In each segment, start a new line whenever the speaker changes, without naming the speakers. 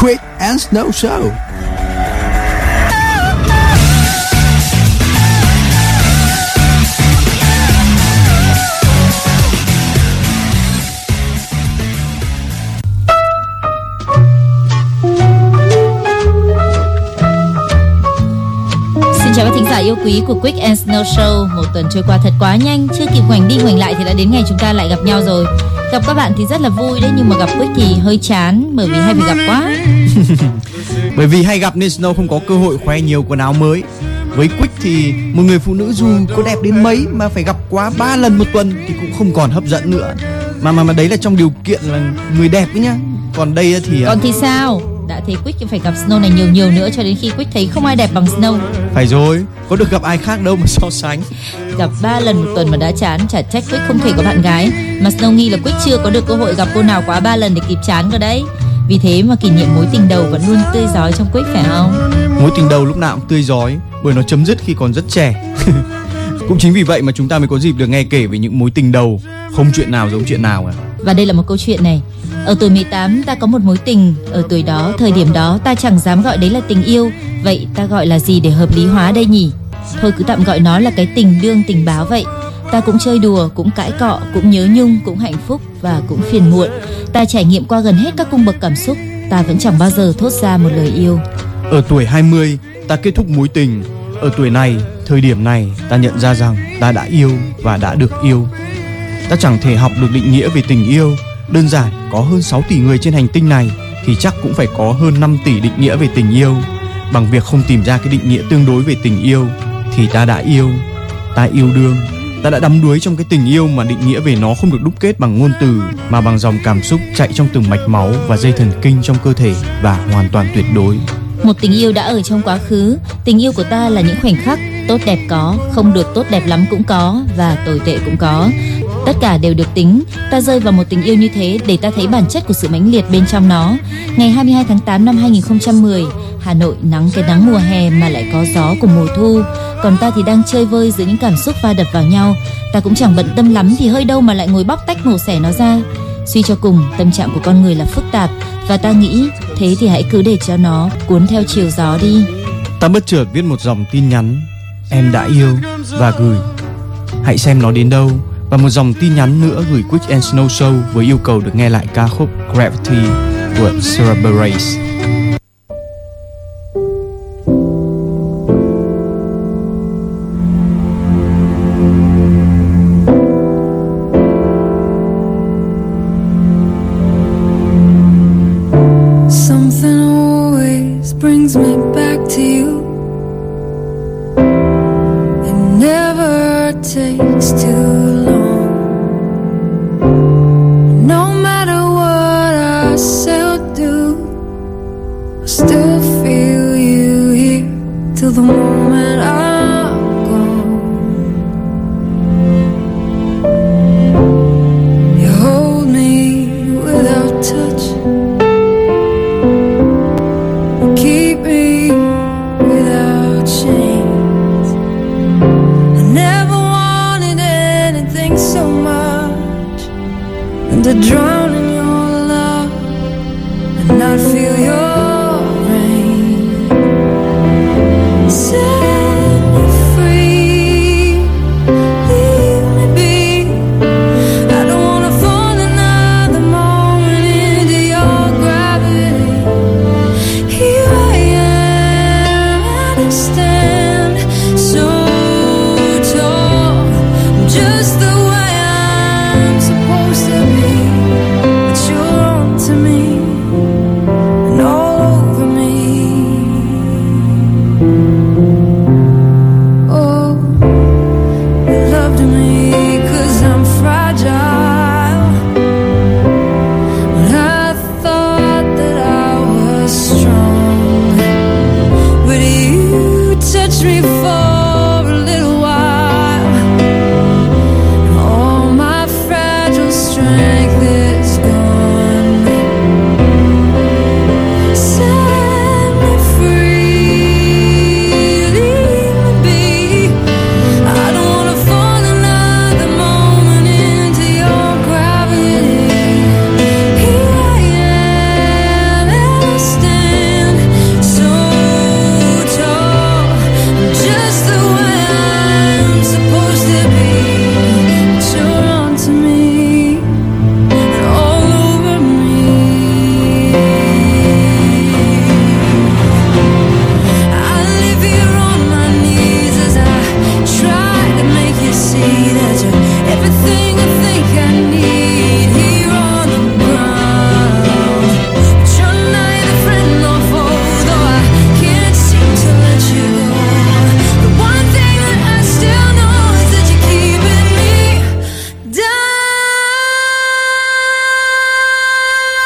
Quick and Snow Show.
Xin chào các thính giả yêu quý của Quick and Snow Show. Một tuần trôi qua thật quá nhanh, chưa kịp ngoảnh đi ngoảnh lại thì đã đến ngày chúng ta lại gặp nhau rồi. Gặp các bạn thì rất là vui đấy nhưng mà gặp Quick thì hơi chán bởi vì hay phải gặp quá.
Bởi vì hay gặp nên Snow không có cơ hội khoe nhiều quần áo mới. Với Quick thì một người phụ nữ dù có đẹp đến mấy mà phải gặp quá 3 lần một tuần thì cũng không còn hấp dẫn nữa. Mà mà mà đấy là trong điều kiện là người đẹp ấy nhá. Còn đây thì à,
Còn thì sao? Thấy Quick thì phải gặp Snow này nhiều nhiều nữa cho đến khi Quick thấy không ai đẹp bằng Snow.
phải rồi, có được gặp ai khác đâu mà so sánh.
Gặp 3 lần một tuần mà đã chán, chả trách Quick không thể có bạn gái. Mà Snow nghi là Quick chưa có được cơ hội gặp cô nào quá 3 lần để kịp chán cơ đấy. Vì thế mà kỷ niệm mối tình đầu vẫn luôn tươi rói trong Quick phải không?
Mối tình đầu lúc nào cũng tươi rói bởi nó chấm dứt khi còn rất trẻ. cũng chính vì vậy mà chúng ta mới có dịp được nghe kể về những mối tình đầu không chuyện nào giống chuyện nào cả.
Và đây là một câu chuyện này. Ở tuổi 18 ta có một mối tình, ở tuổi đó, thời điểm đó ta chẳng dám gọi đấy là tình yêu, vậy ta gọi là gì để hợp lý hóa đây nhỉ? Thôi cứ tạm gọi nó là cái tình đương tình báo vậy. Ta cũng chơi đùa, cũng cãi cọ, cũng nhớ nhung, cũng hạnh phúc và cũng phiền muộn. Ta trải nghiệm qua gần hết các cung bậc cảm xúc, ta vẫn chẳng bao giờ thốt ra một lời yêu.
Ở tuổi 20 ta kết thúc mối tình. Ở tuổi này, thời điểm này ta nhận ra rằng ta đã yêu và đã được yêu. Ta chẳng thể học được định nghĩa về tình yêu. Đơn giản có hơn 6 tỷ người trên hành tinh này thì chắc cũng phải có hơn 5 tỷ định nghĩa về tình yêu. Bằng việc không tìm ra cái định nghĩa tương đối về tình yêu thì ta đã yêu, ta yêu đương, ta đã đắm đuối trong cái tình yêu mà định nghĩa về nó không được đúc kết bằng ngôn từ mà bằng dòng cảm xúc chạy trong từng mạch máu và dây thần kinh trong cơ thể và hoàn toàn tuyệt đối.
Một tình yêu đã ở trong quá khứ, tình yêu của ta là những khoảnh khắc tốt đẹp có, không được tốt đẹp lắm cũng có và tồi tệ cũng có. Tất cả đều được tính, ta rơi vào một tình yêu như thế để ta thấy bản chất của sự mãnh liệt bên trong nó. Ngày 22 tháng 8 năm 2010, Hà Nội nắng cái nắng mùa hè mà lại có gió của mùa thu, còn ta thì đang chơi vơi giữa những cảm xúc va đập vào nhau. Ta cũng chẳng bận tâm lắm thì hơi đâu mà lại ngồi bóc tách mổ xẻ nó ra. Suy cho cùng, tâm trạng của con người là phức tạp và ta nghĩ thế thì hãy cứ để cho nó cuốn theo chiều gió đi.
Ta bất chợt viết một dòng tin nhắn Em đã yêu và gửi Hãy xem nó đến đâu và một dòng tin nhắn nữa gửi Quick and Snow Show Với yêu cầu được nghe lại ca khúc Gravity của Cerebrace
Something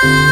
Bye.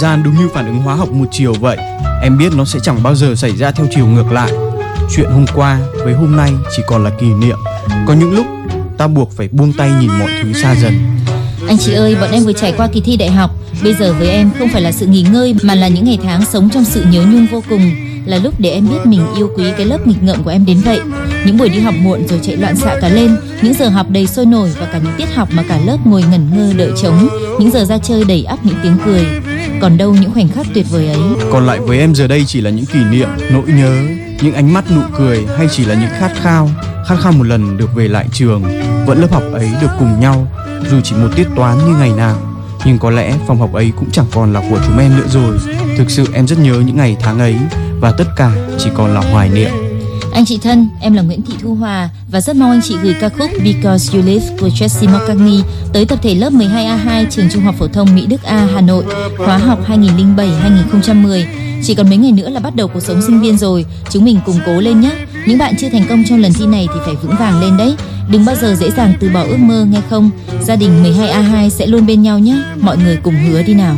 Gian đúng như phản ứng hóa học một chiều vậy. Em biết nó sẽ chẳng bao giờ xảy ra theo chiều ngược lại. Chuyện hôm qua với hôm nay chỉ còn là kỷ niệm. Có những lúc ta buộc phải buông tay nhìn mọi thứ xa dần.
Anh chị ơi, bọn em vừa trải qua kỳ thi đại học. Bây giờ với em không phải là sự nghỉ ngơi mà là những ngày tháng sống trong sự nhớ nhung vô cùng. Là lúc để em biết mình yêu quý cái lớp nghịch ngợm của em đến vậy. Những buổi đi học muộn rồi chạy loạn xạ cả lên, những giờ học đầy sôi nổi và cả những tiết học mà cả lớp ngồi ngẩn ngơ đợi trống, những giờ ra chơi đầy ắp những tiếng cười. Còn đâu những khoảnh khắc tuyệt vời ấy.
Còn lại với em giờ đây chỉ là những kỷ niệm, nỗi nhớ, những ánh mắt nụ cười hay chỉ là những khát khao, khát khao một lần được về lại trường, vẫn lớp học ấy được cùng nhau, dù chỉ một tiết toán như ngày nào. Nhưng có lẽ phòng học ấy cũng chẳng còn là của chúng em nữa rồi. Thực sự em rất nhớ những ngày tháng ấy và tất cả chỉ còn là hoài niệm.
Anh chị thân, em là Nguyễn Thị Thu Hòa và rất mong anh chị gửi ca khúc Because You Live của Tracy McCartney tới tập thể lớp 12A2 trường Trung học phổ thông Mỹ Đức A Hà Nội, khóa học 2007-2010. Chỉ còn mấy ngày nữa là bắt đầu cuộc sống sinh viên rồi, chúng mình cùng cố lên nhé. Những bạn chưa thành công trong lần thi này thì phải vững vàng lên đấy. Đừng bao giờ dễ dàng từ bỏ ước mơ nghe không? Gia đình 12A2 sẽ luôn bên nhau nhé. Mọi người cùng hứa đi nào.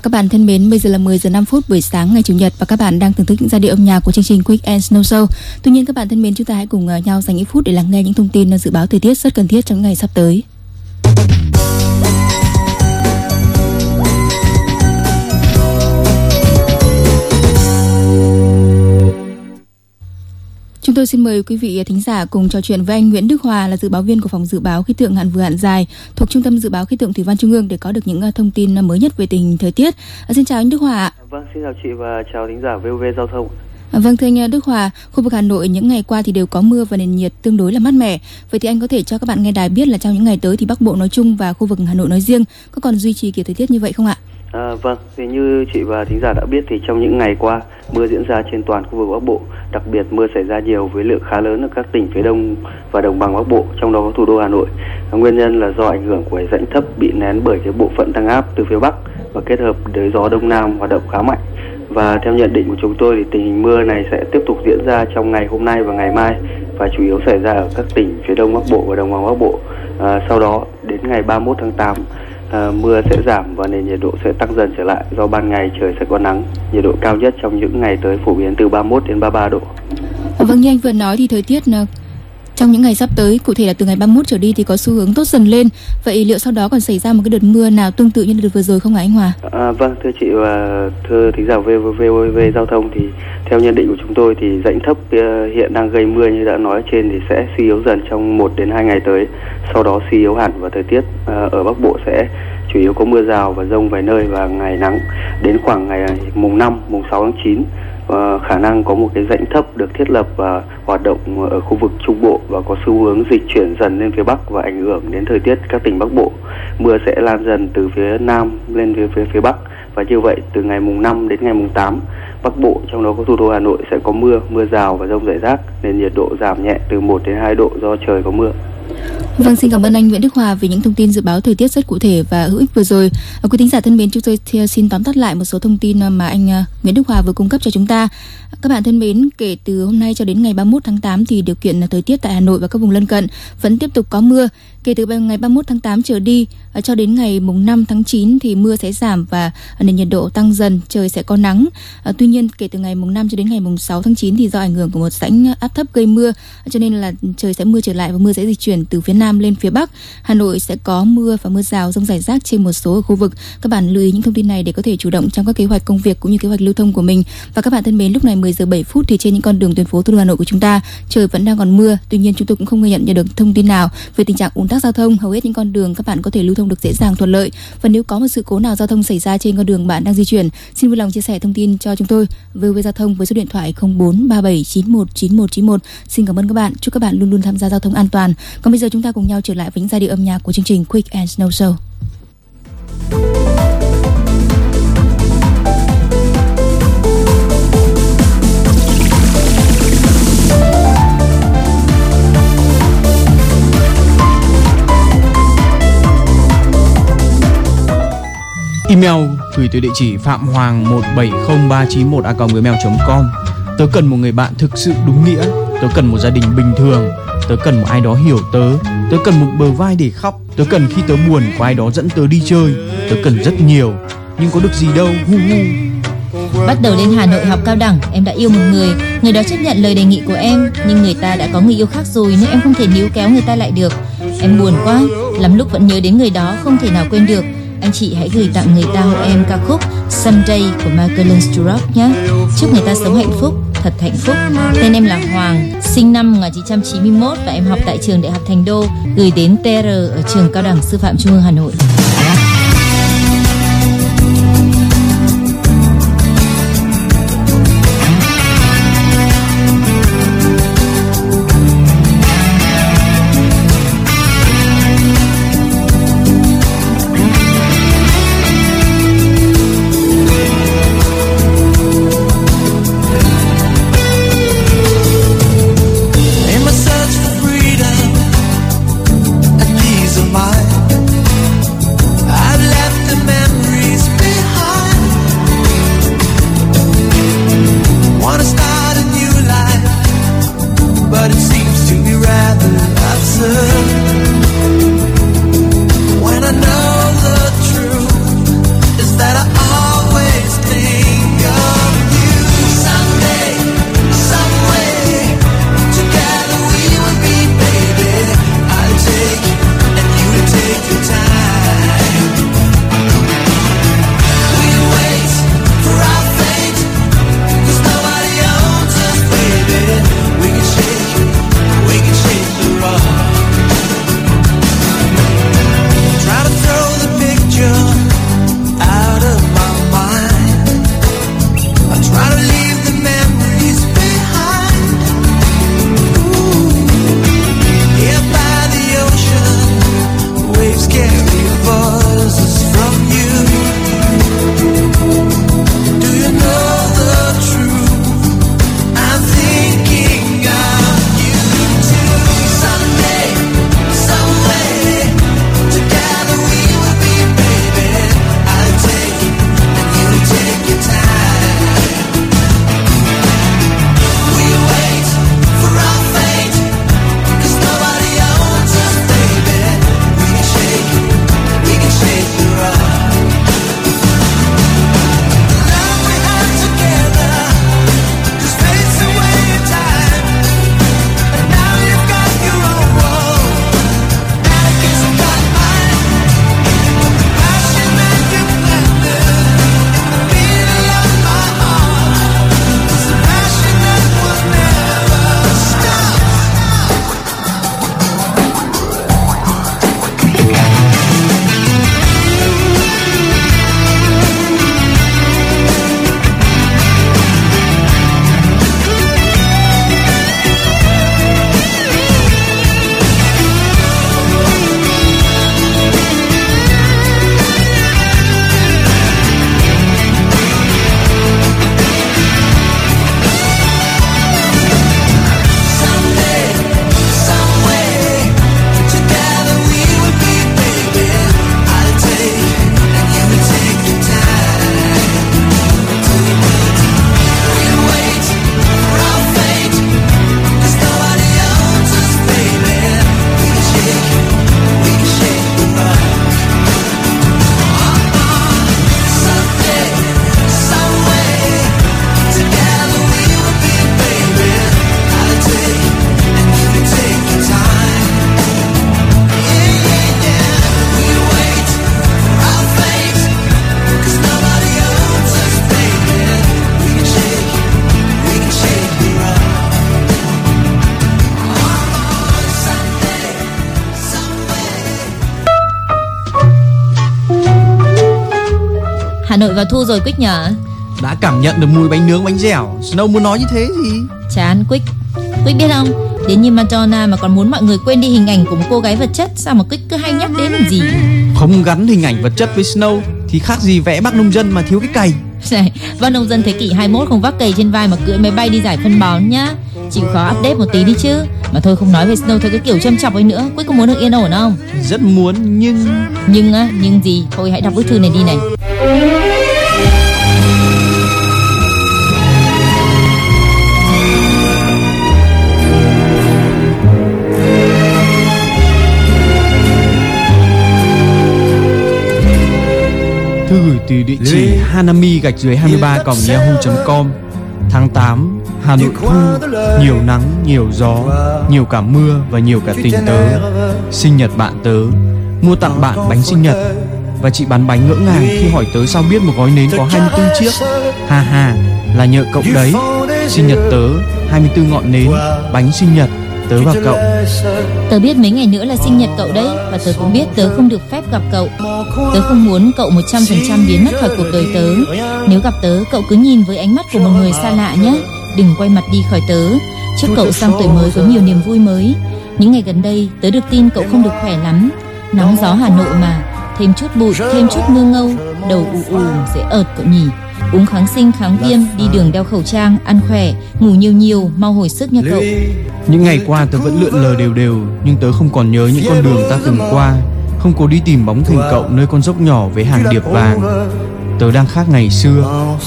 Và các bạn thân mến, bây giờ là 10 giờ 5 phút buổi sáng ngày Chủ nhật và các bạn đang thưởng thức những giai điệu âm nhạc của chương trình Quick and Snow Show. Tuy nhiên các bạn thân mến, chúng ta hãy cùng ờ, nhau dành những phút để lắng nghe những thông tin ờ, dự báo thời tiết rất cần thiết trong ngày sắp tới. Chúng tôi xin mời quý vị thính giả cùng trò chuyện với anh Nguyễn Đức Hòa là dự báo viên của phòng dự báo khí tượng hạn vừa hạn dài thuộc Trung tâm Dự báo Khí tượng Thủy văn Trung ương để có được những ờ, thông tin mới nhất về tình hình thời tiết. À, Xin chào anh Đức Hòa.
Vâng, xin chào chị và chào thính giả VOV Giao thông.
À, Vâng thưa anh Đức Hòa, khu vực Hà Nội những ngày qua thì đều có mưa và nền nhiệt tương đối là mát mẻ. Vậy thì anh có thể cho các bạn nghe đài biết là trong những ngày tới thì Bắc Bộ nói chung và khu vực Hà Nội nói riêng có còn duy trì kiểu thời tiết như vậy không ạ?
À, vâng, thì như chị và thính giả đã biết thì trong những ngày qua mưa diễn ra trên toàn khu vực Bắc Bộ, đặc biệt mưa xảy ra nhiều với lượng khá lớn ở các tỉnh phía Đông và đồng bằng Bắc Bộ, trong đó có thủ đô Hà Nội. Nguyên nhân là do ảnh hưởng của rãnh thấp bị nén bởi cái bộ phận tăng áp từ phía Bắc và kết hợp với gió Đông Nam hoạt động khá mạnh. Và theo nhận định của chúng tôi thì tình hình mưa này sẽ tiếp tục diễn ra trong ngày hôm nay và ngày mai và chủ yếu xảy ra ở các tỉnh phía Đông Bắc Bộ và đồng bằng Bắc Bộ. À, sau đó đến ngày 31 tháng 8 à, mưa sẽ giảm và nền nhiệt độ sẽ tăng dần trở lại do ban ngày trời sẽ có nắng. Nhiệt độ cao nhất trong những ngày tới phổ biến từ 31 đến 33 độ.
Vâng như anh vừa nói thì thời tiết à, trong những ngày sắp tới, cụ thể là từ ngày 31 trở đi thì có xu hướng tốt dần lên. Vậy liệu sau đó còn xảy ra một cái đợt mưa nào tương tự như đợt vừa rồi không ạ anh Hòa?
À, vâng, thưa chị và thưa thính giả VVV giao thông thì theo nhận định của chúng tôi thì rãnh thấp ờ, hiện đang gây mưa như đã nói trên thì sẽ suy yếu dần trong 1 đến 2 ngày tới. Sau đó suy yếu hẳn và thời tiết ờ, ở Bắc Bộ sẽ chủ yếu có mưa rào và rông vài nơi và ngày nắng. Đến khoảng ngày mùng 5, mùng 6 tháng 9 khả năng có một cái rãnh thấp được thiết lập và hoạt động ở khu vực Trung Bộ và có xu hướng dịch chuyển dần lên phía Bắc và ảnh hưởng đến thời tiết các tỉnh Bắc Bộ. Mưa sẽ lan dần từ phía Nam lên phía phía, phía Bắc và như vậy từ ngày mùng 5 đến ngày mùng 8 Bắc Bộ trong đó có thủ đô Hà Nội sẽ có mưa, mưa rào và rông rải rác nên nhiệt độ giảm nhẹ từ 1 đến 2 độ do trời có mưa.
Vâng, xin cảm ơn anh Nguyễn Đức Hòa vì những thông tin dự báo thời tiết rất cụ thể và hữu ích vừa rồi. Ờ, quý thính giả thân mến, chúng tôi xin tóm tắt lại một số thông tin ờ, mà anh ờ, Nguyễn Đức Hòa vừa cung cấp cho chúng ta. Các bạn thân mến, kể từ hôm nay cho đến ngày 31 tháng 8 thì điều kiện thời tiết tại Hà Nội và các vùng lân cận vẫn tiếp tục có mưa. Kể từ ngày 31 tháng 8 trở đi à, cho đến ngày mùng 5 tháng 9 thì mưa sẽ giảm và à, nền nhiệt độ tăng dần, trời sẽ có nắng. À, tuy nhiên kể từ ngày mùng 5 cho đến ngày mùng 6 tháng 9 thì do ảnh hưởng của một rãnh áp thấp gây mưa cho nên là trời sẽ mưa trở lại và mưa sẽ di chuyển từ phía Nam lên phía Bắc. Hà Nội sẽ có mưa và mưa rào rông rải rác trên một số ở khu vực. Các bạn lưu ý những thông tin này để có thể chủ động trong các kế hoạch công việc cũng như kế hoạch lưu thông của mình. Và các bạn thân mến, lúc này 10 giờ 7 phút thì trên những con đường tuyến phố thủ đô Hà Nội của chúng ta trời vẫn đang còn mưa. Tuy nhiên chúng tôi cũng không ghi nhận được thông tin nào về tình trạng ùn tắc giao thông. Hầu hết những con đường các bạn có thể lưu thông được dễ dàng thuận lợi. Và nếu có một sự cố nào giao thông xảy ra trên con đường bạn đang di chuyển, xin vui lòng chia sẻ thông tin cho chúng tôi VV Giao thông với số điện thoại 0437919191. Xin cảm ơn các bạn. Chúc các bạn luôn luôn tham gia giao thông an toàn. Còn bây giờ chúng ta cùng nhau trở lại với những giai điệu âm nhạc của chương trình Quick and Snow Show.
Email gửi tới địa chỉ phạm hoàng 170391 a gmail.com. Tớ cần một người bạn thực sự đúng nghĩa. Tớ cần một gia đình bình thường. Tớ cần một ai đó hiểu tớ. Tớ cần một bờ vai để khóc. Tớ cần khi tớ buồn có ai đó dẫn tớ đi chơi. Tớ cần rất nhiều. Nhưng có được gì đâu. Hu hu.
Bắt đầu lên Hà Nội học cao đẳng, em đã yêu một người. Người đó chấp nhận lời đề nghị của em, nhưng người ta đã có người yêu khác rồi nên em không thể níu kéo người ta lại được. Em buồn quá, lắm lúc vẫn nhớ đến người đó, không thể nào quên được. Anh chị hãy gửi tặng người ta hộ em ca khúc Someday của Michael Sturrock nhé. Chúc người ta sống hạnh phúc, thật hạnh phúc. Tên em là Hoàng, sinh năm 1991 và em học tại trường Đại học Thành Đô, gửi đến TR ở trường Cao đẳng Sư phạm Trung ương Hà Nội. Nội vào thu rồi Quick nhở
Đã cảm nhận được mùi bánh nướng bánh dẻo. Snow muốn nói như thế gì?
Chán Quick Quick biết không Đến như Madonna mà còn muốn mọi người quên đi hình ảnh của một cô gái vật chất Sao mà Quick cứ hay nhắc đến làm gì?
Không gắn hình ảnh vật chất với Snow Thì khác gì vẽ bác nông dân mà thiếu cái cày.
Này, bác nông dân thế kỷ 21 không vác cày trên vai mà cưỡi máy bay đi giải phân bón nhá. Chịu khó update một tí đi chứ. Mà thôi không nói về Snow theo cái kiểu châm chọc ấy nữa. Quick có muốn được yên ổn không?
Rất muốn nhưng
Nhưng á, nhưng gì? Thôi hãy đọc bức thư này đi này
từ địa chỉ hanami gạch dưới 23 còng yahoo.com Tháng 8 Hà Nội thu. Nhiều nắng, nhiều gió Nhiều cả mưa và nhiều cả tình tớ. Sinh nhật bạn tớ. Mua tặng bạn bánh sinh nhật. Và chị bán bánh ngỡ ngàng khi hỏi tớ sao biết một gói nến có 24 chiếc. Ha ha Là nhờ cậu đấy. Sinh nhật tớ 24 ngọn nến Bánh sinh nhật Tớ và cậu.
Tớ biết mấy ngày nữa là sinh nhật cậu đấy Và tớ cũng biết tớ không được phép gặp cậu. Tớ không muốn cậu 100% biến mất khỏi cuộc đời tớ. Nếu gặp tớ cậu cứ nhìn với ánh mắt của một người xa lạ nhé. Đừng quay mặt đi khỏi tớ. Chúc cậu sang tuổi mới có nhiều niềm vui mới. Những ngày gần đây tớ được tin cậu không được khỏe lắm. Nóng gió Hà Nội mà. Thêm chút bụi, thêm chút mưa ngâu Đầu ù ù, dễ ợt cậu nhỉ. Uống kháng sinh, kháng viêm, đi đường đeo khẩu trang, ăn khỏe, ngủ nhiều nhiều, mau hồi sức nha cậu
những ngày qua tớ vẫn lượn lờ đều đều Nhưng tớ không còn nhớ những con đường ta từng qua. Không cố đi tìm bóng hình cậu nơi con dốc nhỏ với hàng điệp vàng. Tớ đang khác ngày xưa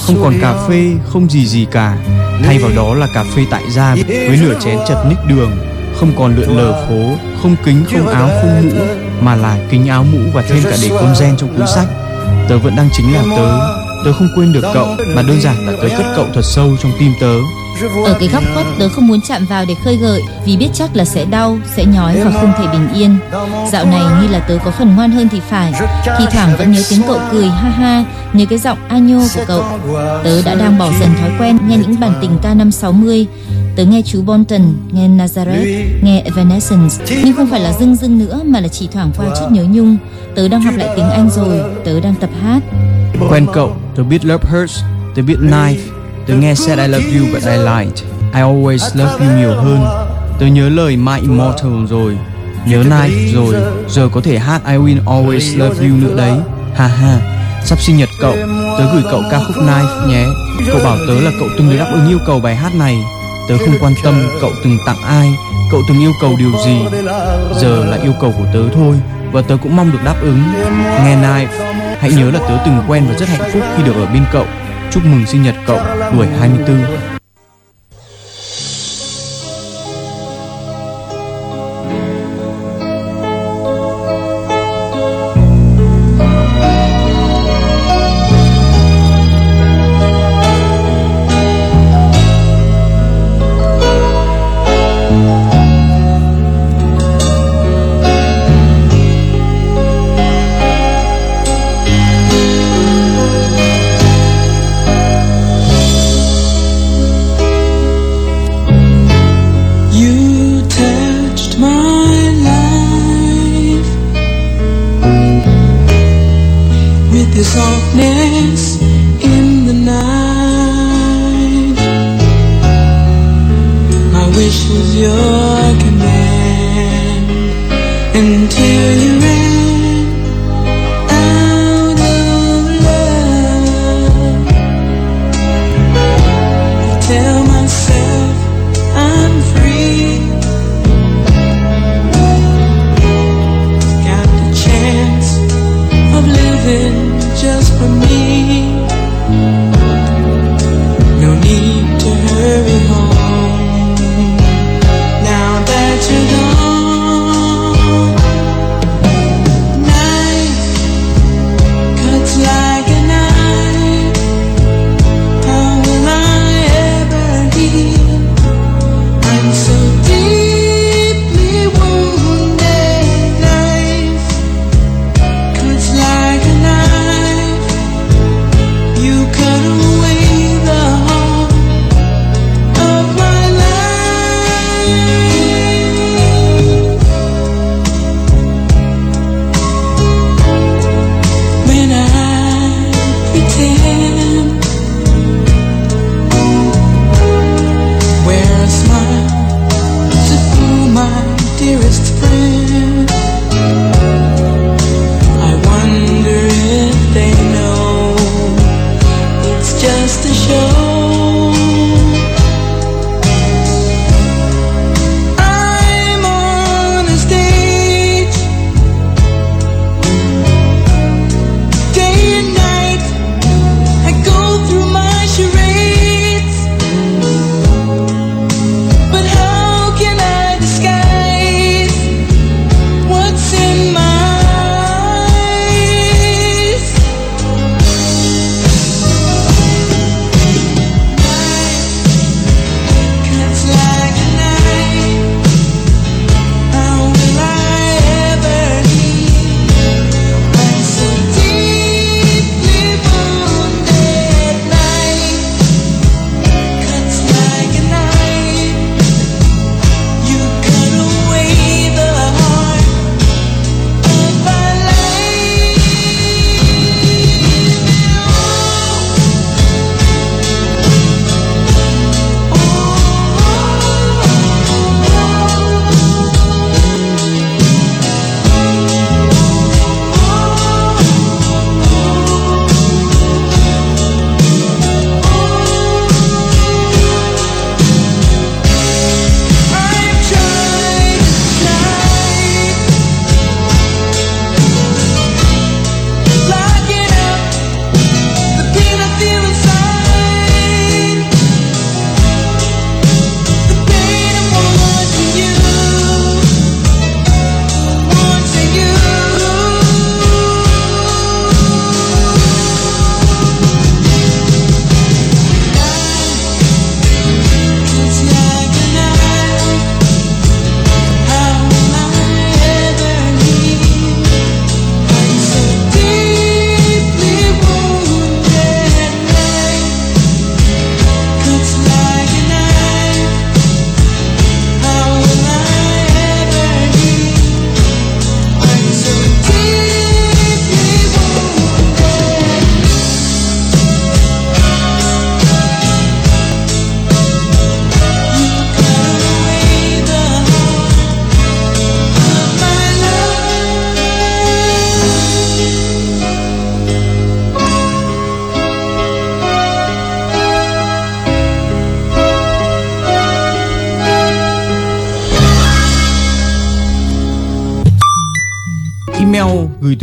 Không còn cà phê, không gì gì cả. Thay vào đó là cà phê tại gia Với nửa chén chật ních đường. Không còn lượn lờ phố Không kính, không áo, không mũ Mà là kính áo mũ và thêm cả để con gen trong túi sách. Tớ vẫn đang chính là tớ. Tớ không quên được cậu Mà đơn giản là tớ cất cậu thật sâu trong tim tớ.
Ở cái góc khuất tớ không muốn chạm vào để khơi gợi Vì biết chắc là sẽ đau, sẽ nhói và không thể bình yên. Dạo này như là tớ có phần ngoan hơn thì phải. Thì thoảng vẫn nhớ tiếng cậu cười ha ha Nhớ cái giọng anyo của cậu. Tớ đã đang bỏ dần thói quen nghe những bản tình ca năm 60 Tớ nghe chú Bonton, nghe Nazareth, nghe Evanescence. Nhưng không phải là dưng dưng nữa mà là chỉ thoảng qua chút nhớ nhung. Tớ đang học lại tiếng Anh rồi, tớ đang tập hát.
Quen cậu, tớ biết Love Hurts, tớ biết Knife Tớ nghe Said, I Love You, But I Lied. I Always Love You nhiều hơn. Tớ nhớ lời My Immortal rồi. Nhớ Night rồi. Giờ có thể hát I Will Always Love You nữa đấy. Ha ha. Sắp sinh nhật cậu. Tớ gửi cậu ca khúc Knife nhé. Cậu bảo tớ là cậu từng được đáp ứng yêu cầu bài hát này. Tớ không quan tâm cậu từng tặng ai. Cậu từng yêu cầu điều gì. Giờ là yêu cầu của tớ thôi. Và tớ cũng mong được đáp ứng. Nghe Knife Hãy nhớ là tớ từng quen và rất hạnh phúc khi được ở bên cậu. Chúc mừng sinh nhật cậu tuổi 24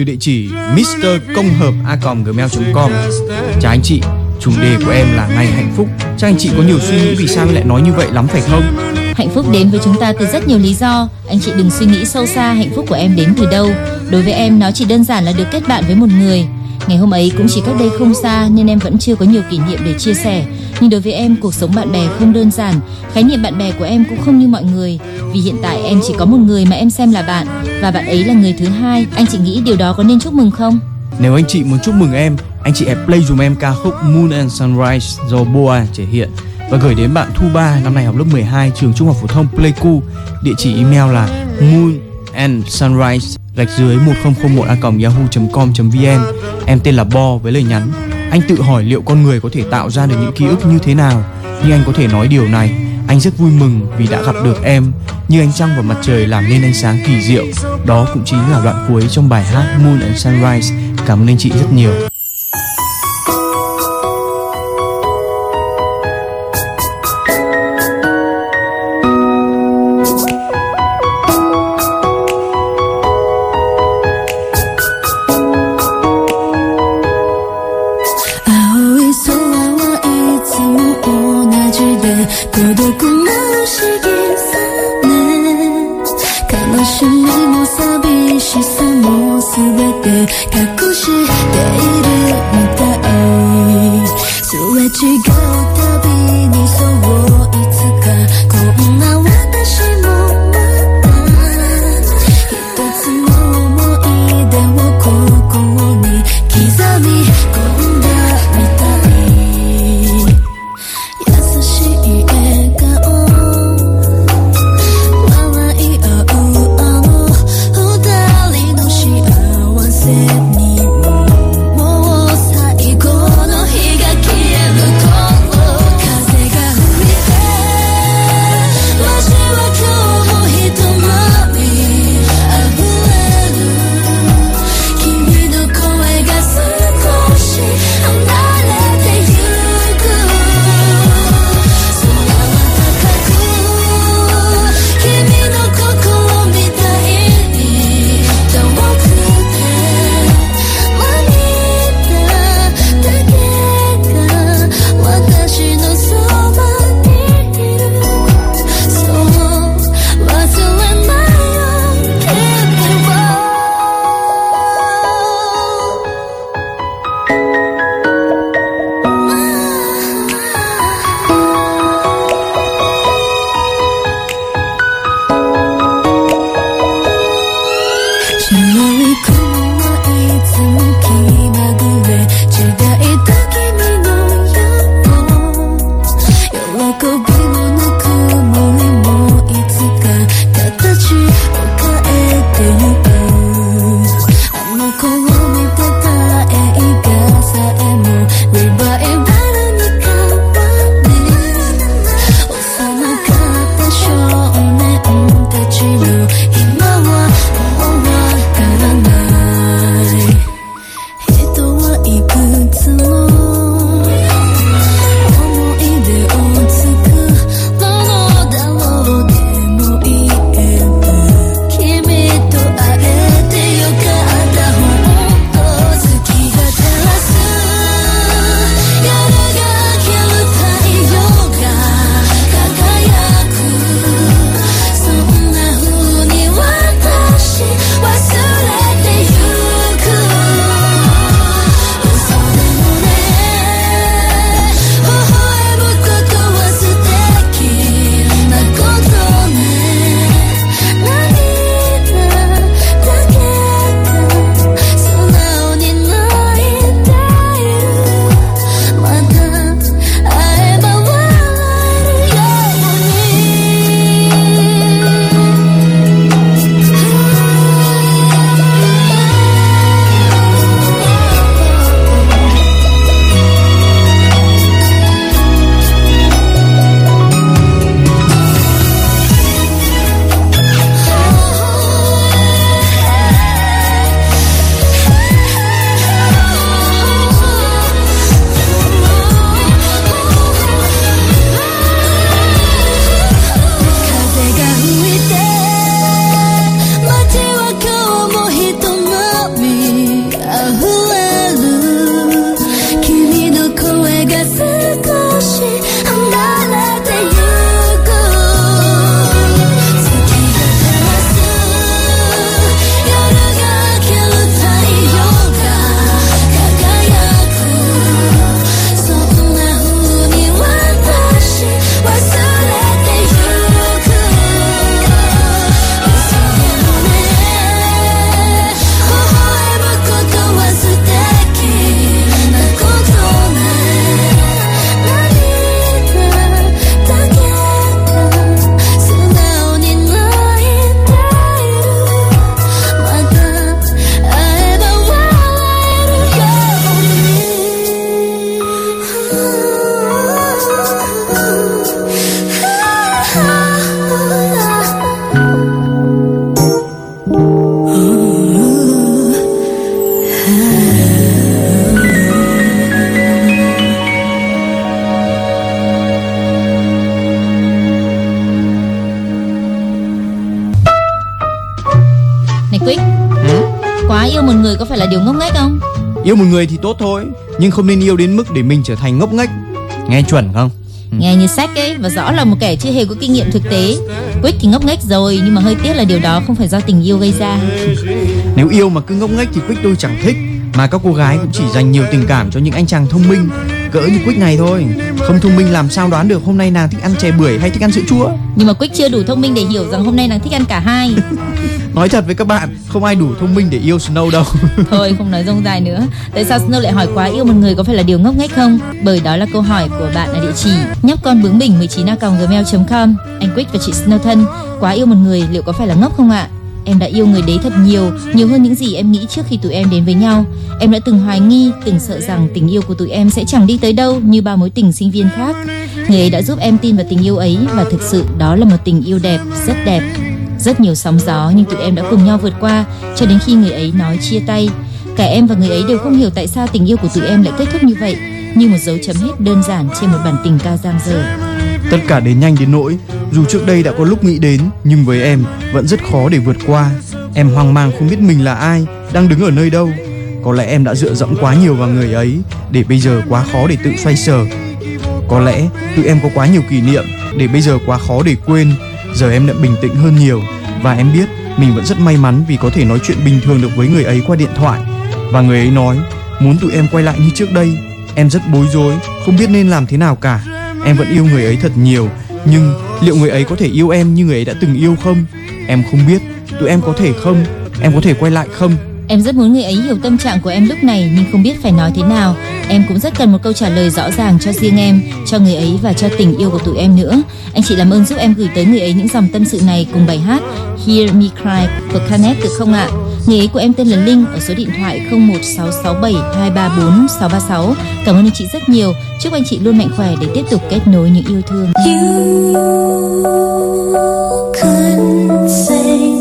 từ địa chỉ mr công hợp a gmail.com chào anh chị, chủ đề của em là ngày hạnh phúc chắc anh chị có nhiều suy nghĩ vì sao em lại nói như vậy lắm phải không
Hạnh phúc đến với chúng ta từ rất nhiều lý do. Anh chị đừng suy nghĩ sâu xa hạnh phúc của em đến từ đâu. Đối với em, nó chỉ đơn giản là được kết bạn với một người. Ngày hôm ấy cũng chỉ cách đây không xa, nên em vẫn chưa có nhiều kỷ niệm để chia sẻ. Nhưng đối với em cuộc sống bạn bè không đơn giản. Khái niệm bạn bè của em cũng không như mọi người. Vì hiện tại em chỉ có một người mà em xem là bạn và bạn ấy là người thứ hai. Anh chị nghĩ điều đó có nên chúc mừng không?
Nếu anh chị muốn chúc mừng em, anh chị hãy play dùm em ca khúc Moon and Sunrise do Boa thể hiện và gửi đến bạn Thu Ba năm nay học lớp 12 trường Trung học phổ thông Pleiku. Địa chỉ email là moon and sunrise gạch dưới 1001 a yahoo.com.vn. Em tên là Bo với lời nhắn. Anh tự hỏi liệu con người có thể tạo ra được những ký ức như thế nào? Nhưng anh có thể nói điều này. Anh rất vui mừng vì đã gặp được em Như ánh trăng và mặt trời làm nên ánh sáng kỳ diệu Đó cũng chính là đoạn cuối trong bài hát Moon and Sunrise Cảm ơn anh chị rất nhiều người thì tốt thôi, nhưng không nên yêu đến mức để mình trở thành ngốc nghếch. Nghe chuẩn không?
Ừ. Nghe như sách ấy và rõ là một kẻ chưa hề có kinh nghiệm thực tế. Quick thì ngốc nghếch rồi nhưng mà hơi tiếc là điều đó không phải do tình yêu gây ra.
Nếu yêu mà cứ ngốc nghếch thì Quick tôi chẳng thích. Mà các cô gái cũng chỉ dành nhiều tình cảm cho những anh chàng thông minh cỡ như Quick này thôi. Không thông minh làm sao đoán được hôm nay nàng thích ăn chè bưởi hay thích ăn sữa chua.
Nhưng mà Quick chưa đủ thông minh để hiểu rằng hôm nay nàng thích ăn cả hai.
nói thật với các bạn, không ai đủ thông minh để yêu Snow đâu.
thôi không nói rông dài nữa. Tại sao Snow lại hỏi quá yêu một người có phải là điều ngốc nghếch không? Bởi đó là câu hỏi của bạn ở địa chỉ nhóc con bướng bỉnh 19 gmail.com. Anh Quick và chị Snow thân, quá yêu một người liệu có phải là ngốc không ạ? Em đã yêu người đấy thật nhiều, nhiều hơn những gì em nghĩ trước khi tụi em đến với nhau. Em đã từng hoài nghi, từng sợ rằng tình yêu của tụi em sẽ chẳng đi tới đâu như bao mối tình sinh viên khác. Người ấy đã giúp em tin vào tình yêu ấy và thực sự đó là một tình yêu đẹp, rất đẹp. Rất nhiều sóng gió nhưng tụi em đã cùng nhau vượt qua cho đến khi người ấy nói chia tay. Cả em và người ấy đều không hiểu tại sao tình yêu của tụi em lại kết thúc như vậy, như một dấu chấm hết đơn giản trên một bản tình ca giang dở.
Tất cả đến nhanh đến nỗi dù trước đây đã có lúc nghĩ đến nhưng với em vẫn rất khó để vượt qua. Em hoang mang không biết mình là ai, đang đứng ở nơi đâu. Có lẽ em đã dựa dẫm quá nhiều vào người ấy để bây giờ quá khó để tự xoay sở. Có lẽ tụi em có quá nhiều kỷ niệm để bây giờ quá khó để quên. Giờ em đã bình tĩnh hơn nhiều và em biết mình vẫn rất may mắn vì có thể nói chuyện bình thường được với người ấy qua điện thoại. Và người ấy nói muốn tụi em quay lại như trước đây. Em rất bối rối, không biết nên làm thế nào cả. Em vẫn yêu người ấy thật nhiều nhưng liệu người ấy có thể yêu em như người ấy đã từng yêu không em không biết tụi em có thể không em có thể quay lại không
Em rất muốn người ấy hiểu tâm trạng của em lúc này nhưng không biết phải nói thế nào. Em cũng rất cần một câu trả lời rõ ràng cho riêng em, cho người ấy và cho tình yêu của tụi em nữa. Anh chị làm ơn giúp em gửi tới người ấy những dòng tâm sự này cùng bài hát Hear Me Cry của Kanet được không ạ? Người ấy của em tên là Linh, ở số điện thoại 01667234636. Cảm ơn anh chị rất nhiều. Chúc anh chị luôn mạnh khỏe để tiếp tục kết nối những yêu thương.
You couldn't say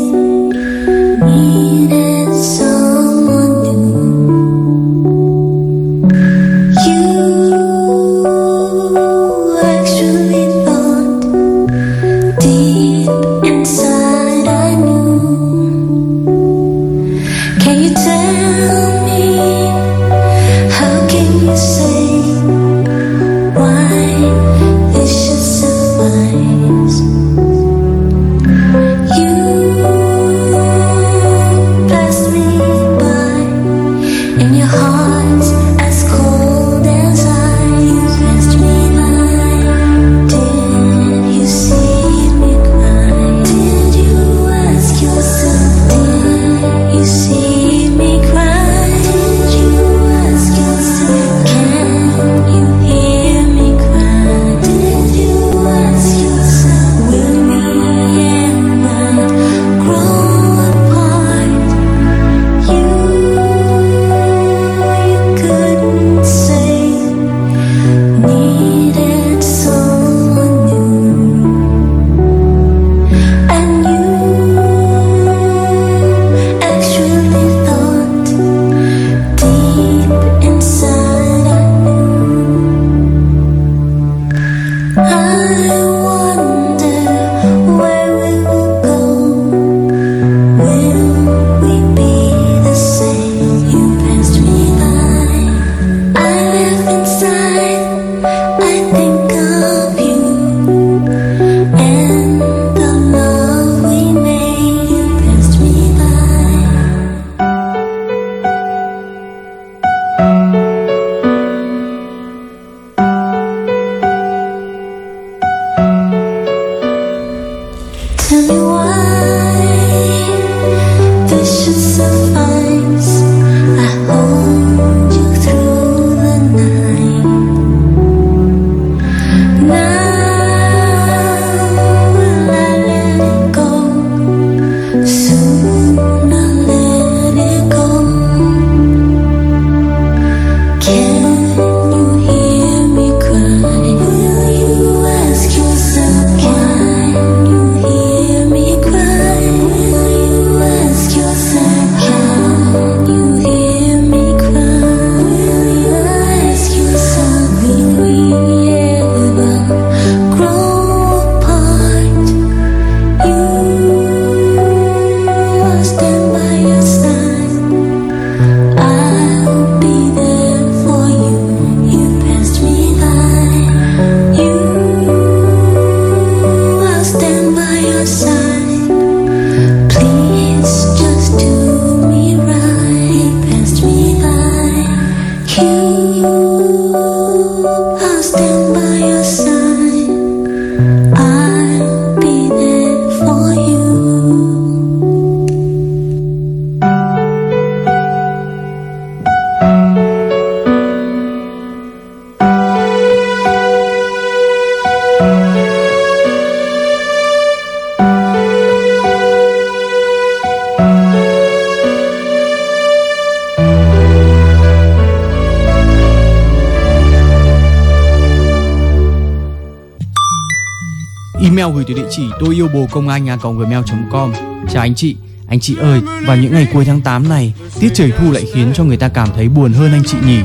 Email gửi từ địa chỉ tôi yêu bồ công anh gmail.com Chào anh chị, anh chị ơi, vào những ngày cuối tháng 8 này, tiết trời thu lại khiến cho người ta cảm thấy buồn hơn anh chị nhỉ.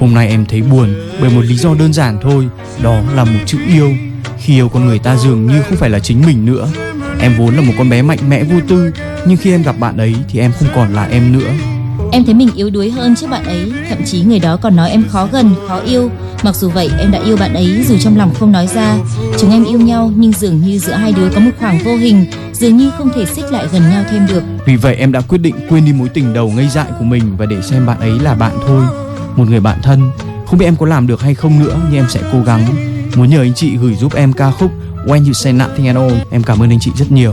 Hôm nay em thấy buồn bởi một lý do đơn giản thôi, đó là một chữ yêu. Khi yêu con người ta dường như không phải là chính mình nữa. Em vốn là một con bé mạnh mẽ vô tư, nhưng khi em gặp bạn ấy thì em không còn là em nữa.
Em thấy mình yếu đuối hơn trước bạn ấy, thậm chí người đó còn nói em khó gần, khó yêu. Mặc dù vậy, em đã yêu bạn ấy dù trong lòng không nói ra. Chúng em yêu nhau nhưng dường như giữa hai đứa có một khoảng vô hình, dường như không thể xích lại gần nhau thêm được.
Vì vậy em đã quyết định quên đi mối tình đầu ngây dại của mình và để xem bạn ấy là bạn thôi, một người bạn thân. Không biết em có làm được hay không nữa, nhưng em sẽ cố gắng. Muốn nhờ anh chị gửi giúp em ca khúc When You Say Nothing at All. Em cảm ơn anh chị rất nhiều.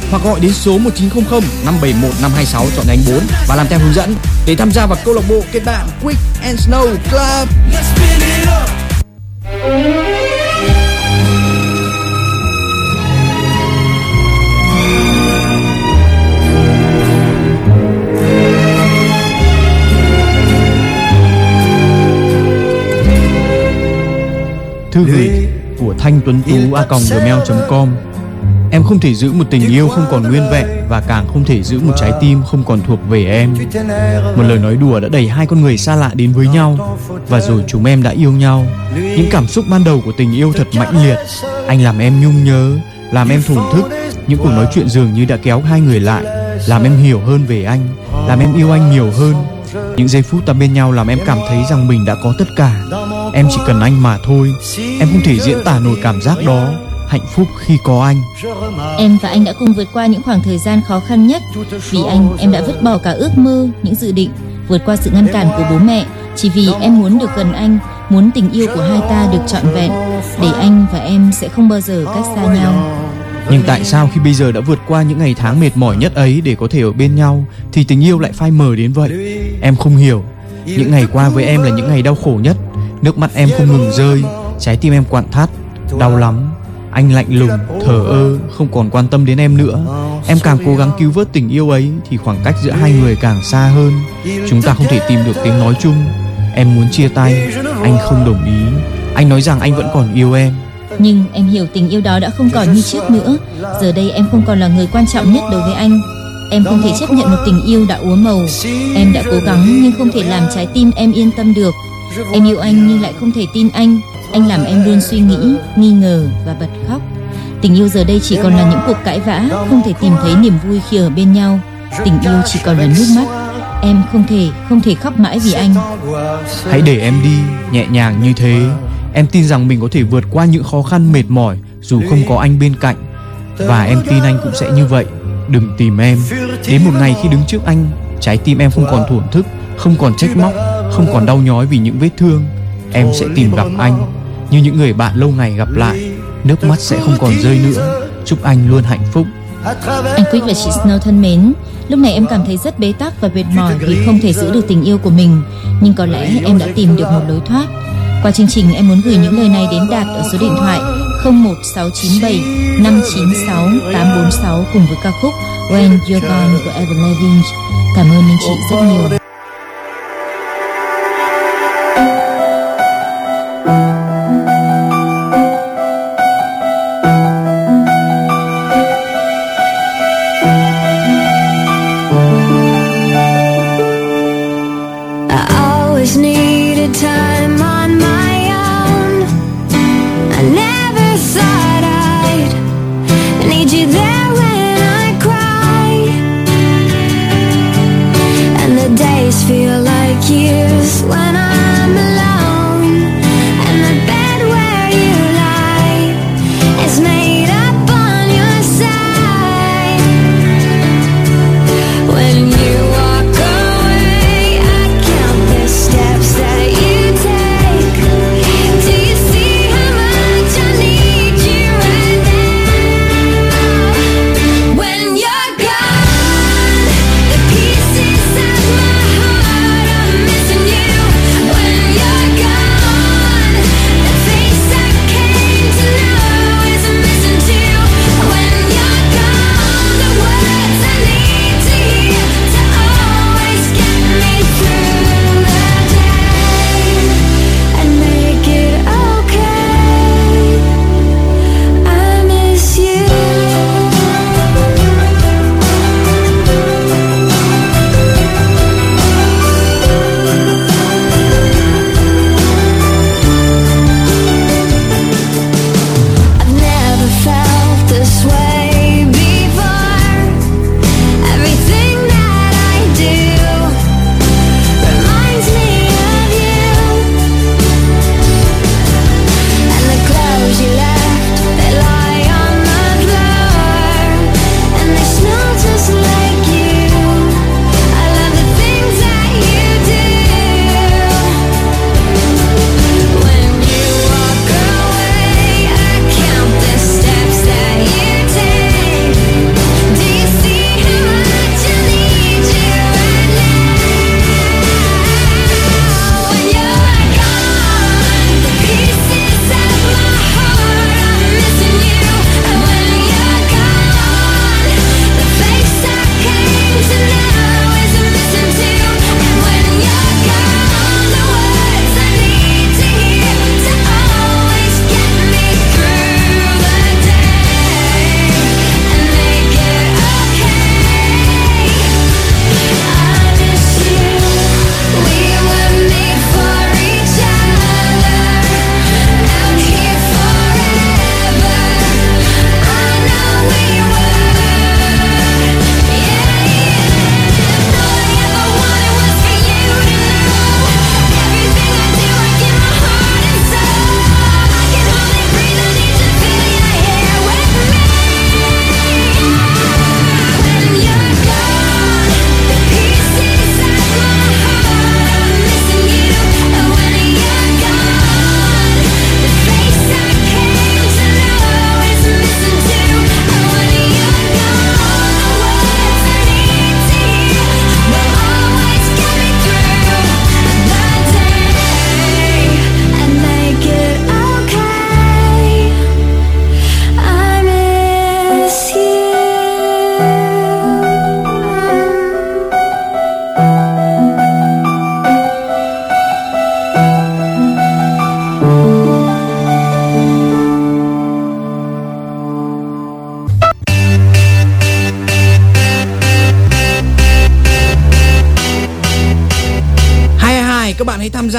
hoặc gọi đến số 1900 571 526 chọn nhánh 4 và làm theo hướng dẫn để tham gia vào câu lạc bộ kết bạn Quick and Snow Club. Thư gửi của Thanh Tuấn Tú a gmail.com Em không thể giữ một tình yêu không còn nguyên vẹn và càng không thể giữ một trái tim không còn thuộc về em. Một lời nói đùa đã đẩy hai con người xa lạ đến với nhau và rồi chúng em đã yêu nhau. Những cảm xúc ban đầu của tình yêu thật mãnh liệt. Anh làm em nhung nhớ, làm em thổn thức. Những cuộc nói chuyện dường như đã kéo hai người lại, làm em hiểu hơn về anh, làm em yêu anh nhiều hơn. Những giây phút ta bên nhau làm em cảm thấy rằng mình đã có tất cả. Em chỉ cần anh mà thôi. Em không thể diễn tả nổi cảm giác đó. Hạnh phúc khi có anh.
Em và anh đã cùng vượt qua những khoảng thời gian khó khăn nhất. Vì anh, em đã vứt bỏ cả ước mơ, những dự định, vượt qua sự ngăn cản của bố mẹ. Chỉ vì em muốn được gần anh, muốn tình yêu của hai ta được trọn vẹn, để anh và em sẽ không bao giờ cách xa nhau.
Nhưng tại sao khi bây giờ đã vượt qua những ngày tháng mệt mỏi nhất ấy để có thể ở bên nhau thì tình yêu lại phai mờ đến vậy? Em không hiểu. Những ngày qua với em là những ngày đau khổ nhất. Nước mắt em không ngừng rơi, trái tim em quặn thắt, đau lắm. Anh lạnh lùng, thờ ơ, không còn quan tâm đến em nữa. Em càng cố gắng cứu vớt tình yêu ấy thì khoảng cách giữa hai người càng xa hơn. Chúng ta không thể tìm được tiếng nói chung. Em muốn chia tay, anh không đồng ý. Anh nói rằng anh vẫn còn yêu em.
Nhưng em hiểu tình yêu đó đã không còn như trước nữa. Giờ đây em không còn là người quan trọng nhất đối với anh. Em không thể chấp nhận một tình yêu đã úa màu. Em đã cố gắng nhưng không thể làm trái tim em yên tâm được. Em yêu anh nhưng lại không thể tin anh. Anh làm em luôn suy nghĩ, nghi ngờ và bật khóc. Tình yêu giờ đây chỉ còn là những cuộc cãi vã, không thể tìm thấy niềm vui khi ở bên nhau. Tình yêu chỉ còn là nước mắt. Em không thể, không thể khóc mãi vì anh.
Hãy để em đi, nhẹ nhàng như thế. Em tin rằng mình có thể vượt qua những khó khăn mệt mỏi dù không có anh bên cạnh. Và em tin anh cũng sẽ như vậy. Đừng tìm em. Đến một ngày khi đứng trước anh, trái tim em không còn thổn thức, không còn trách móc, không còn đau nhói vì những vết thương. Em sẽ tìm gặp anh như những người bạn lâu ngày gặp lại. Nước mắt sẽ không còn rơi nữa. Chúc anh luôn hạnh phúc.
Anh Quick và chị Snow thân mến, lúc này em cảm thấy rất bế tắc và mệt mỏi vì không thể giữ được tình yêu của mình. Nhưng có lẽ em đã tìm được một lối thoát. Qua chương trình em muốn gửi những lời này đến Đạt ở số điện thoại 01697 596 846 cùng với ca khúc When You're Gone của Evan Levine. Cảm ơn anh chị rất nhiều.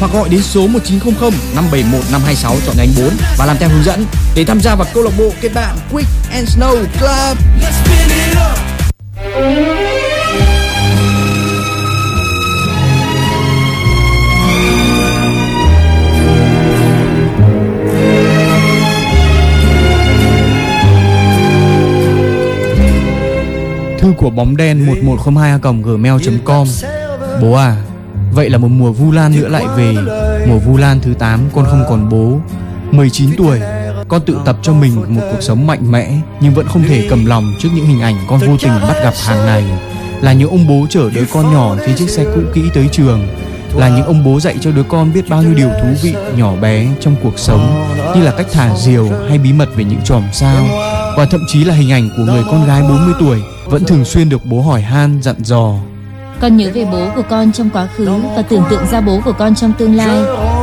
hoặc gọi đến số 1900 571 526 chọn nhánh 4 và làm theo hướng dẫn. Để tham gia vào câu lạc bộ kết bạn Quick and Snow Club. Thư của bóng đen 1102a.gmail.com Bố à, vậy là một mùa Vu Lan nữa lại về. Mùa Vu Lan thứ 8 con không còn bố. 19 tuổi Con tự tập cho mình một cuộc sống mạnh mẽ Nhưng vẫn không thể cầm lòng trước những hình ảnh con vô tình bắt gặp hàng ngày. Là những ông bố chở đứa con nhỏ trên chiếc xe cũ kỹ tới trường. Là những ông bố dạy cho đứa con biết bao nhiêu điều thú vị nhỏ bé trong cuộc sống Như là cách thả diều hay bí mật về những chòm sao. Và thậm chí là hình ảnh của người con gái 40 tuổi Vẫn thường xuyên được bố hỏi han dặn dò
con nhớ về bố của con trong quá khứ và tưởng tượng ra bố của con trong tương lai.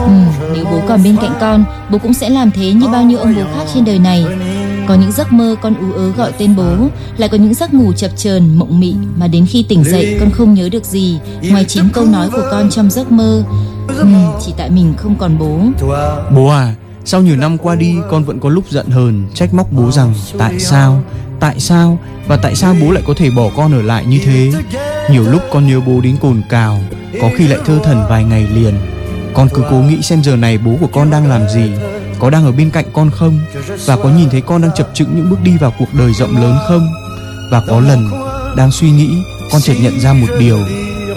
Ừ, nếu bố còn bên cạnh con, bố cũng sẽ làm thế như bao nhiêu ông bố khác trên đời này. Có những giấc mơ con ú ớ gọi tên bố, lại có những giấc ngủ chập chờn mộng mị mà đến khi tỉnh dậy con không nhớ được gì ngoài chính câu nói của con trong giấc mơ. Ừ, chỉ tại mình không còn bố.
Bố à, sau nhiều năm qua đi con vẫn có lúc giận hờn trách móc bố rằng tại sao, tại sao và tại sao bố lại có thể bỏ con ở lại như thế. Nhiều lúc con nhớ bố đến cồn cào, có khi lại thơ thần vài ngày liền. Con cứ cố nghĩ xem giờ này bố của con đang làm gì, có đang ở bên cạnh con không và có nhìn thấy con đang chập chững những bước đi vào cuộc đời rộng lớn không. Và có lần đang suy nghĩ, con chợt nhận ra một điều,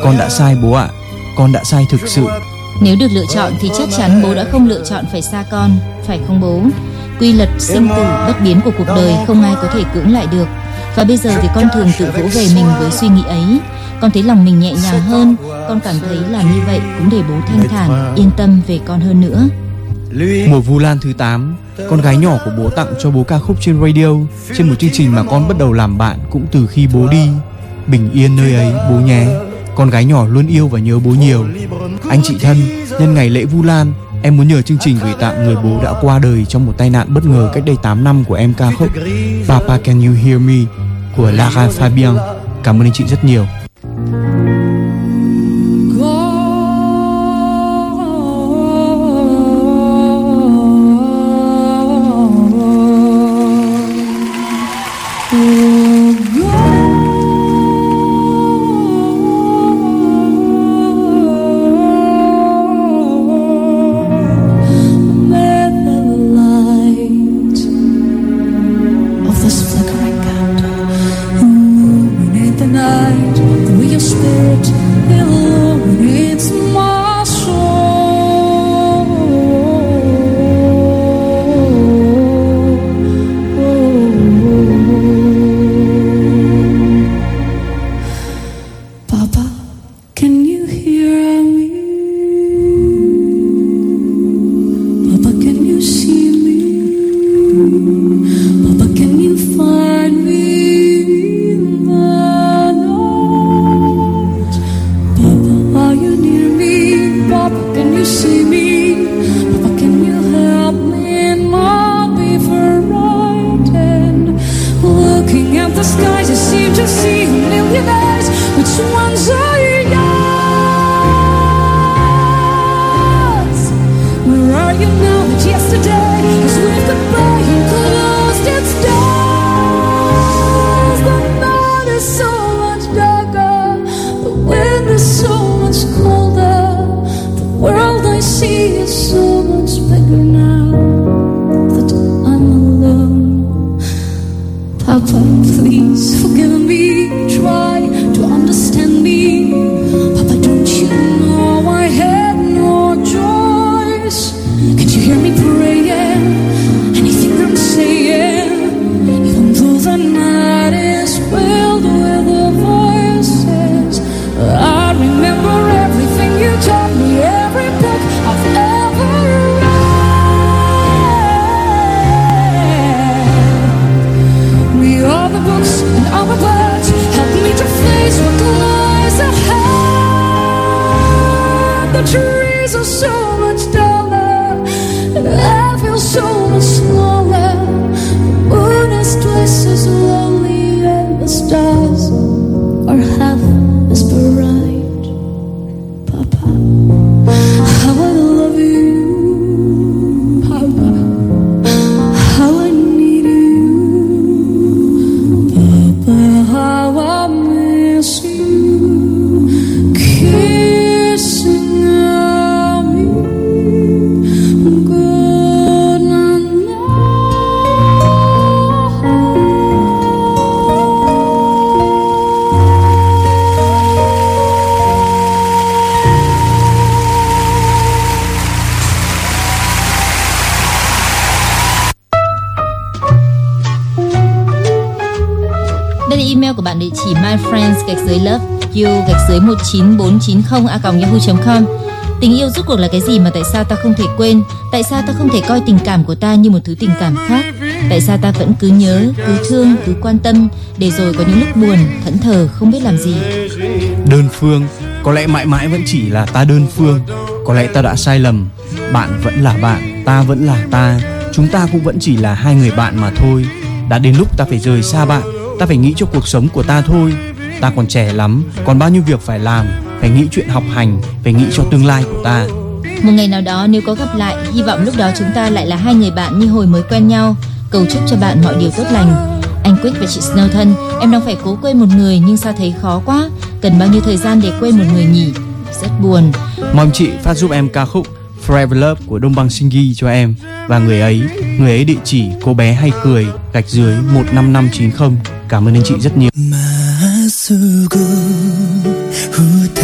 con đã sai bố ạ, con đã sai thực sự.
Nếu được lựa chọn thì chắc chắn bố đã không lựa chọn phải xa con, phải không bố? Quy luật sinh tử bất biến của cuộc đời không ai có thể cưỡng lại được. Và bây giờ thì con thường tự vỗ về mình với suy nghĩ ấy. Con thấy lòng mình nhẹ nhàng hơn, con cảm thấy làm như vậy cũng để bố thanh thản, yên tâm về con hơn nữa.
Mùa Vu Lan thứ 8, con gái nhỏ của bố tặng cho bố ca khúc trên radio trên một chương trình mà con bắt đầu làm bạn cũng từ khi bố đi. Bình yên nơi ấy bố nhé. Con gái nhỏ luôn yêu và nhớ bố nhiều. Anh chị thân, nhân ngày lễ Vu Lan, em muốn nhờ chương trình gửi tặng người bố đã qua đời trong một tai nạn bất ngờ cách đây 8 năm của em ca khúc Papa Can You Hear Me của Lara Fabian. Cảm ơn anh chị rất nhiều.
9490a.com Tình yêu rốt cuộc là cái gì mà tại sao ta không thể quên? Tại sao ta không thể coi tình cảm của ta như một thứ tình cảm khác? Tại sao ta vẫn cứ nhớ, cứ thương, cứ quan tâm để rồi có những lúc buồn, thẫn thờ không biết làm gì?
Đơn phương, có lẽ mãi mãi vẫn chỉ là ta đơn phương. Có lẽ ta đã sai lầm. Bạn vẫn là bạn, ta vẫn là ta. Chúng ta cũng vẫn chỉ là hai người bạn mà thôi. Đã đến lúc ta phải rời xa bạn, ta phải nghĩ cho cuộc sống của ta thôi Ta còn trẻ lắm, còn bao nhiêu việc phải làm. Phải nghĩ chuyện học hành, phải nghĩ cho tương lai của ta.
Một ngày nào đó nếu có gặp lại, hy vọng lúc đó chúng ta lại là hai người bạn như hồi mới quen nhau. Cầu chúc cho bạn mọi điều tốt lành. Anh Quick và chị Snow thân, em đang phải cố quên một người nhưng sao thấy khó quá. Cần bao nhiêu thời gian để quên một người nhỉ? Rất buồn.
Mong chị phát giúp em ca khúc Forever Love của Đông Bang Shingi cho em và người ấy, người ấy địa chỉ cô bé hay cười gạch dưới 15590. Cảm ơn anh chị rất nhiều.
수금 후퇴.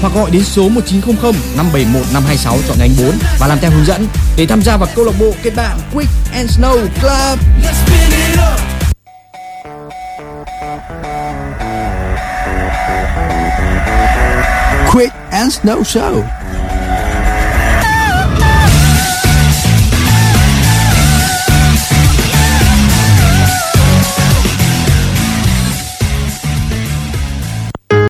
hoặc gọi đến số 1900 571 526 chọn nhánh 4 và làm theo hướng dẫn. Để tham gia vào câu lạc bộ kết bạn Quick and Snow Club.
Quick and Snow Show